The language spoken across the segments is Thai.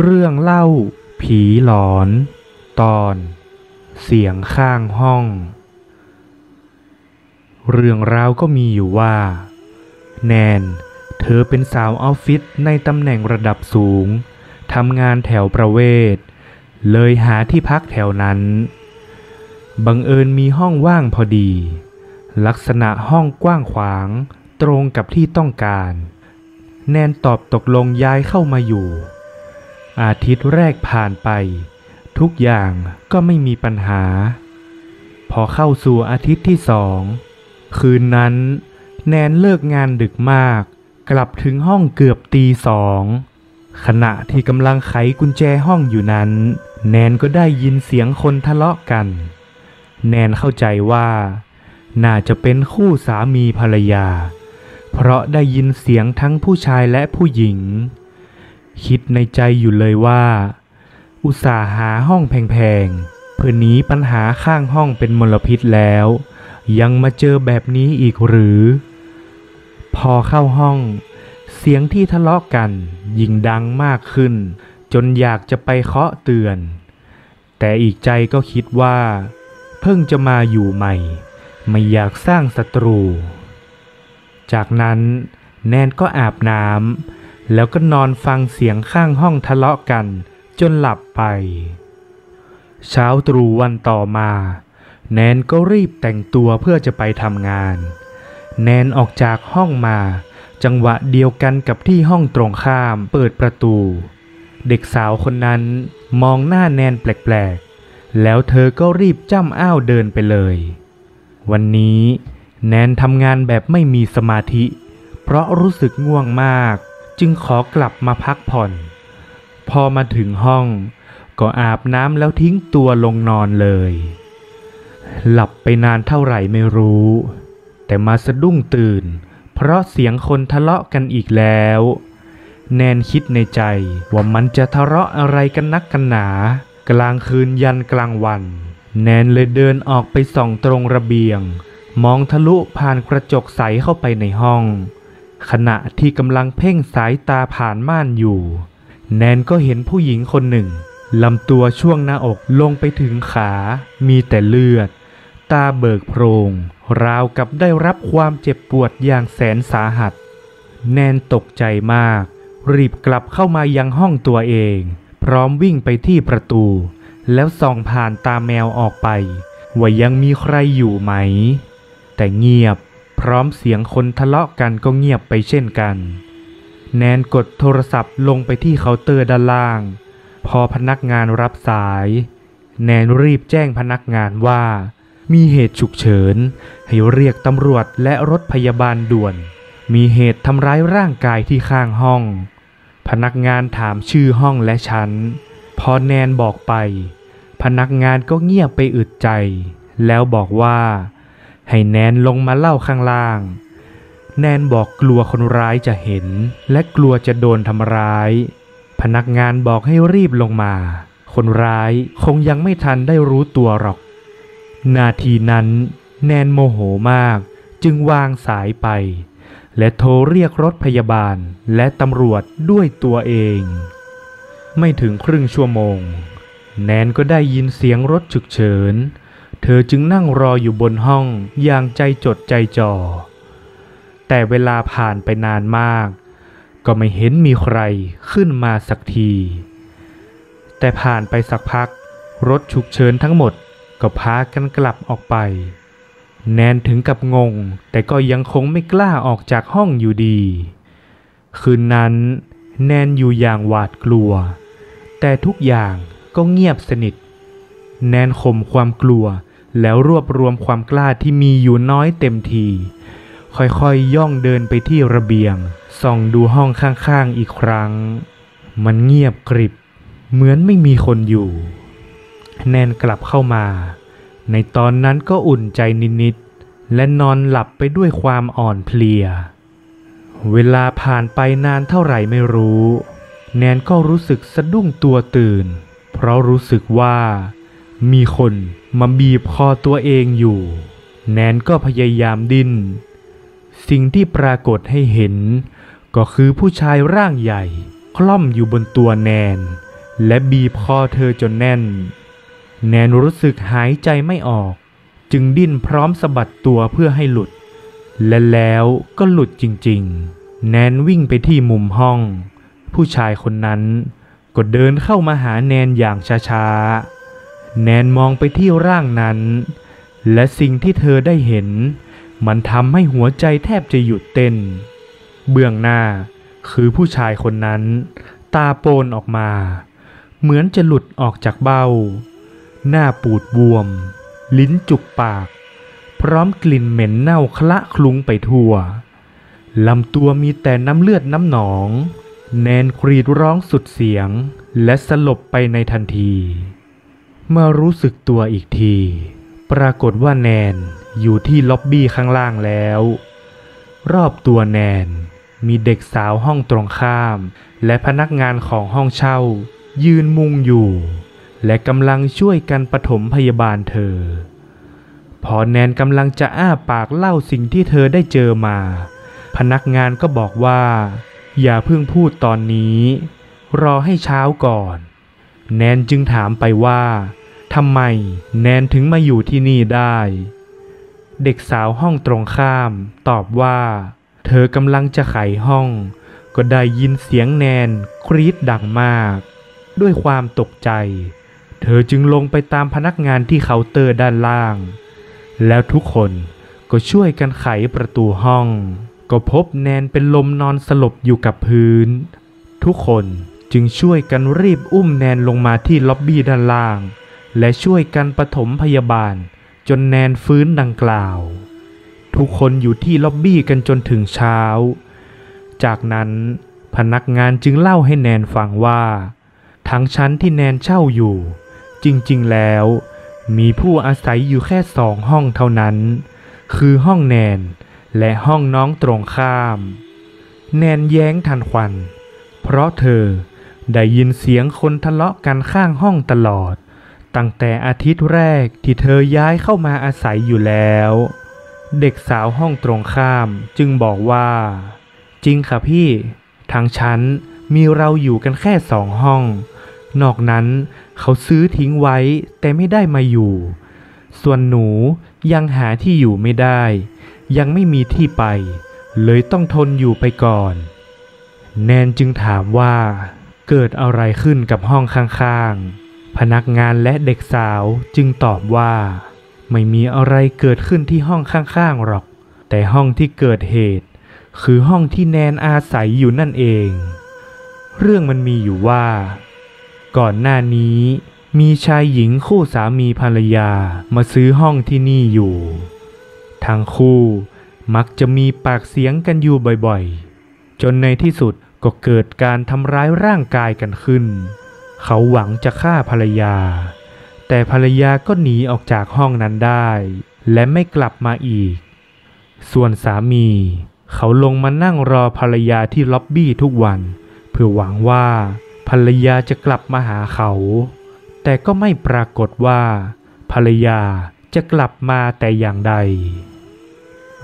เรื่องเล่า ผีหลอน ตอน เสียงข้างห้อง เรื่องราวก็มีอยู่ว่า แนน เธอเป็นสาวออฟฟิศในตำแหน่งระดับสูงทำงานแถวประเวศ เลยหาที่พักแถวนั้น บังเอิญมีห้องว่างพอดี ลักษณะห้องกว้างขวางตรงกับที่ต้องการ แนนตอบตกลงย้ายเข้ามาอยู่ อาทิตย์แรกผ่านไป ทุกอย่างก็ไม่มีปัญหา พอเข้าสู่อาทิตย์ที่สอง คืนนั้น แนนเลิกงานดึกมาก กลับถึงห้องเกือบตีสองขณะที่กำลังไขกุญแจห้องอยู่นั้น แนนก็ได้ยินเสียงคนทะเลาะกัน แนนเข้าใจว่า น่าจะเป็นคู่สามีภรรยา เพราะได้ยินเสียงทั้งผู้ชายและผู้หญิง คิดในใจอยู่เลยว่า อุตส่าห์หาห้องแพงๆเพื่อหนีปัญหาข้างห้องเป็นมลพิษแล้ว ยังมาเจอแบบนี้อีกหรือ พอเข้าห้อง เสียงที่ทะเลาะกันยิ่งดังมากขึ้น จนอยากจะไปเคาะเตือน แต่อีกใจก็คิดว่า เพิ่งจะมาอยู่ใหม่ ไม่อยากสร้างศัตรู จากนั้นแนนก็อาบน้ำ แล้วก็นอนฟังเสียงข้างห้องทะเลาะกัน จนหลับไป เช้าตรู่วันต่อมา แนนก็รีบแต่งตัวเพื่อจะไปทำงาน แนนออกจากห้องมา จังหวะเดียวกันกับที่ห้องตรงข้ามเปิดประตู เด็กสาวคนนั้นมองหน้าแนนแปลกๆ แล้วเธอก็รีบจ้ำอ้าวเดินไปเลย วันนี้แนนทำงานแบบไม่มีสมาธิ เพราะรู้สึกง่วงมาก จึงขอกลับมาพักผ่อน พอมาถึงห้อง ก็อาบน้ำแล้วทิ้งตัวลงนอนเลย หลับไปนานเท่าไหร่ไม่รู้ แต่มาสะดุ้งตื่น เพราะเสียงคนทะเลาะกันอีกแล้ว แนนคิดในใจว่ามันจะทะเลาะอะไรกันนักกันหนา กลางคืนยันกลางวัน แนนเลยเดินออกไปส่องตรงระเบียง มองทะลุผ่านกระจกใสเข้าไปในห้อง ขณะที่กำลังเพ่งสายตาผ่านม่านอยู่ แนนก็เห็นผู้หญิงคนหนึ่งลำตัวช่วงหน้าอกลงไปถึงขา มีแต่เลือด ตาเบิกโพรง ราวกับได้รับความเจ็บปวดอย่างแสนสาหัส แนนตกใจมาก รีบกลับเข้ามายังห้องตัวเอง พร้อมวิ่งไปที่ประตู แล้วส่องผ่านตาแมวออกไป ว่ายังมีใครอยู่ไหม แต่เงียบ พร้อมเสียงคนทะเลาะกันก็เงียบไปเช่นกัน แนนกดโทรศัพท์ลงไปที่เคาน์เตอร์ด้านล่าง พอพนักงานรับสาย แนนรีบแจ้งพนักงานว่า มีเหตุฉุกเฉิน ให้เรียกตำรวจและรถพยาบาลด่วน มีเหตุทำร้ายร่างกายที่ข้างห้อง พนักงานถามชื่อห้องและชั้น พอแนนบอกไป พนักงานก็เงียบไปอึดใจ แล้วบอกว่า ให้แนนลงมาเล่าข้างล่าง แนนบอกกลัวคนร้ายจะเห็น และกลัวจะโดนทำร้าย พนักงานบอกให้รีบลงมา คนร้ายคงยังไม่ทันได้รู้ตัวหรอก นาทีนั้น แนนโมโหมาก จึงวางสายไป และโทรเรียกรถพยาบาลและตำรวจด้วยตัวเอง ไม่ถึงครึ่งชั่วโมง แนนก็ได้ยินเสียงรถฉุกเฉิน เธอจึงนั่งรออยู่บนห้องอย่างใจจดใจจ่อ แต่เวลาผ่านไปนานมาก ก็ไม่เห็นมีใครขึ้นมาสักที แต่ผ่านไปสักพัก รถฉุกเฉินทั้งหมดก็พากันกลับออกไป แนนถึงกับงง แต่ก็ยังคงไม่กล้าออกจากห้องอยู่ดี คืนนั้น แนนอยู่อย่างหวาดกลัว แต่ทุกอย่างก็เงียบสนิท แนนข่มความกลัว แล้วรวบรวมความกล้าที่มีอยู่น้อยเต็มที ค่อยๆยย่องเดินไปที่ระเบียง ส่องดูห้องข้างๆอีกครั้ง มันเงียบกริบ เหมือนไม่มีคนอยู่ แนนกลับเข้ามา ในตอนนั้นก็อุ่นใจนิดๆ และนอนหลับไปด้วยความอ่อนเพลีย เวลาผ่านไปนานเท่าไหร่ไม่รู้ แนนก็รู้สึกสะดุ้งตัวตื่น เพราะรู้สึกว่า มีคนมาบีบคอตัวเองอยู่ แนนก็พยายามดิ้น สิ่งที่ปรากฏให้เห็น ก็คือผู้ชายร่างใหญ่ คล่อมอยู่บนตัวแนน และบีบคอเธอจนแน่น แนนรู้สึกหายใจไม่ออก จึงดิ้นพร้อมสะบัดตัวเพื่อให้หลุด และแล้วก็หลุดจริงๆ แนนวิ่งไปที่มุมห้อง ผู้ชายคนนั้นก็เดินเข้ามาหาแนนอย่างช้าๆ แนนมองไปที่ร่างนั้น และสิ่งที่เธอได้เห็น มันทำให้หัวใจแทบจะหยุดเต้น เบื้องหน้าคือผู้ชายคนนั้น ตาโปนออกมา เหมือนจะหลุดออกจากเบ้า หน้าปูดบวม ลิ้นจุกปาก พร้อมกลิ่นเหม็นเน่าคละคลุ้งไปทั่วลำตัวมีแต่น้ำเลือดน้ำหนอง แนนกรีดร้องสุดเสียง และสลบไปในทันที เมื่อรู้สึกตัวอีกที ปรากฏว่าแนนอยู่ที่ล็อบบี้ข้างล่างแล้ว รอบตัวแนนมีเด็กสาวห้องตรงข้าม และพนักงานของห้องเช่า ยืนมุงอยู่ และกำลังช่วยกันปฐมพยาบาลเธอ พอแนนกำลังจะอ้าปากเล่าสิ่งที่เธอได้เจอมา พนักงานก็บอกว่า อย่าเพิ่งพูดตอนนี้ รอให้เช้าก่อน แนนจึงถามไปว่า ทำไมแนนถึงมาอยู่ที่นี่ได้ เด็กสาวห้องตรงข้ามตอบว่า เธอกำลังจะไขห้อง ก็ได้ยินเสียงแนนกรีดดังมาก ด้วยความตกใจ เธอจึงลงไปตามพนักงานที่เคาน์เตอร์ด้านล่าง แล้วทุกคนก็ช่วยกันไขประตูห้อง ก็พบแนนเป็นลมนอนสลบอยู่กับพื้น ทุกคนจึงช่วยกันรีบอุ้มแนนลงมาที่ล็อบบี้ด้านล่าง และช่วยกันปฐมพยาบาลจนแนนฟื้นดังกล่าว ทุกคนอยู่ที่ล็อบบี้กันจนถึงเช้า จากนั้นพนักงานจึงเล่าให้แนนฟังว่า ทั้งชั้นที่แนนเช่าอยู่ จริงๆแล้ว มีผู้อาศัยอยู่แค่สองห้องเท่านั้น คือห้องแนนและห้องน้องตรงข้าม แนนแย้งทันควัน เพราะเธอได้ยินเสียงคนทะเลาะกันข้างห้องตลอด ตั้งแต่อาทิตย์แรกที่เธอย้ายเข้ามาอาศัยอยู่แล้ว เด็กสาวห้องตรงข้ามจึงบอกว่า จริงค่ะพี่ ทางชั้นมีเราอยู่กันแค่สองห้อง นอกนั้นเขาซื้อทิ้งไว้แต่ไม่ได้มาอยู่ ส่วนหนูยังหาที่อยู่ไม่ได้ ยังไม่มีที่ไป เลยต้องทนอยู่ไปก่อน แนนจึงถามว่า เกิดอะไรขึ้นกับห้องข้างๆ พนักงานและเด็กสาวจึงตอบว่า ไม่มีอะไรเกิดขึ้นที่ห้องข้างๆหรอก แต่ห้องที่เกิดเหตุ คือห้องที่แนนอาศัยอยู่นั่นเอง เรื่องมันมีอยู่ว่า ก่อนหน้านี้มีชายหญิงคู่สามีภรรยามาซื้อห้องที่นี่อยู่ ทั้งคู่มักจะมีปากเสียงกันอยู่บ่อยๆ จนในที่สุดก็เกิดการทำร้ายร่างกายกันขึ้น เขาหวังจะฆ่าภรรยา แต่ภรรยาก็หนีออกจากห้องนั้นได้ และไม่กลับมาอีก ส่วนสามี เขาลงมานั่งรอภรรยาที่ล็อบบี้ทุกวัน เพื่อหวังว่าภรรยาจะกลับมาหาเขา แต่ก็ไม่ปรากฏว่า ภรรยาจะกลับมาแต่อย่างใด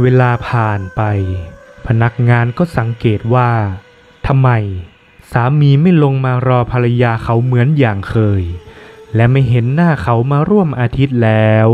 เวลาผ่านไป พนักงานก็สังเกตว่าทำไม สามีไม่ลงมารอภรรยาเขาเหมือนอย่างเคย และไม่เห็นหน้าเขามาร่วมอาทิตย์แล้ว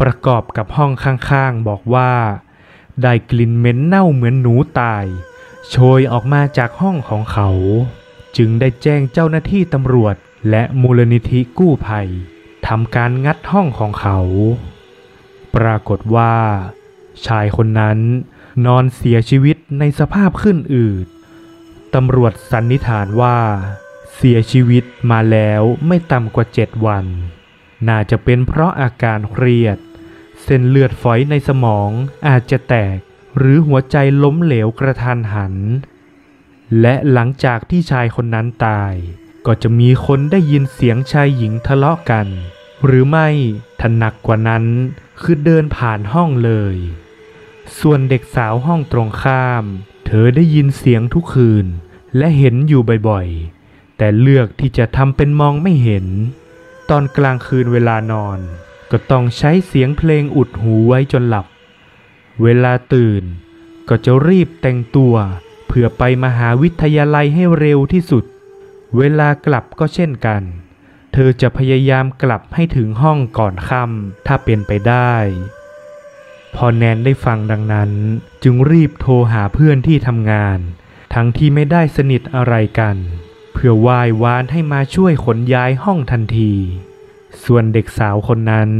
ประกอบกับห้องข้างๆบอกว่า ได้กลิ่นเหม็นเน่าเหมือนหนูตาย โชยออกมาจากห้องของเขา จึงได้แจ้งเจ้าหน้าที่ตำรวจ และมูลนิธิกู้ภัยทำการงัดห้องของเขา ปรากฏว่า ชายคนนั้นนอนเสียชีวิตในสภาพขึ้นอืด ตำรวจสันนิษฐานว่า เสียชีวิตมาแล้วไม่ต่ำกว่าเจ็ดวัน น่าจะเป็นเพราะอาการเครียด เส้นเลือดฝอยในสมองอาจจะแตกหรือหัวใจล้มเหลวกระทันหัน และหลังจากที่ชายคนนั้นตาย ก็จะมีคนได้ยินเสียงชายหญิงทะเลาะกัน หรือไม่ถ้าหนักกว่านั้นคือเดินผ่านห้องเลย ส่วนเด็กสาวห้องตรงข้าม เธอได้ยินเสียงทุกคืนและเห็นอยู่บ่อยๆ แต่เลือกที่จะทำเป็นมองไม่เห็น ตอนกลางคืนเวลานอน ก็ต้องใช้เสียงเพลงอุดหูไว้จนหลับ เวลาตื่นก็จะรีบแต่งตัวเพื่อไปมหาวิทยาลัยให้เร็วที่สุด เวลากลับก็เช่นกัน เธอจะพยายามกลับให้ถึงห้องก่อนค่ำถ้าเป็นไปได้ พอแนนได้ฟังดังนั้น จึงรีบโทรหาเพื่อนที่ทำงาน ทั้งที่ไม่ได้สนิทอะไรกัน เพื่อไหว้วานให้มาช่วยขนย้ายห้องทันที ส่วนเด็กสาวคนนั้น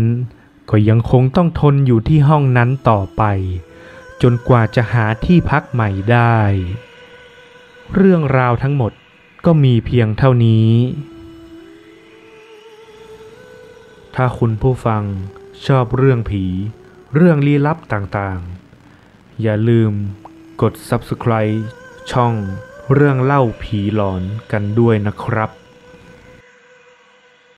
ก็ยังคงต้องทนอยู่ที่ห้องนั้นต่อไป จนกว่าจะหาที่พักใหม่ได้ เรื่องราวทั้งหมดก็มีเพียงเท่านี้ ถ้าคุณผู้ฟังชอบเรื่องผี เรื่องลี้ลับต่างๆ อย่าลืมกด subscribe ช่องเรื่องเล่าผีหลอนกันด้วยนะครับ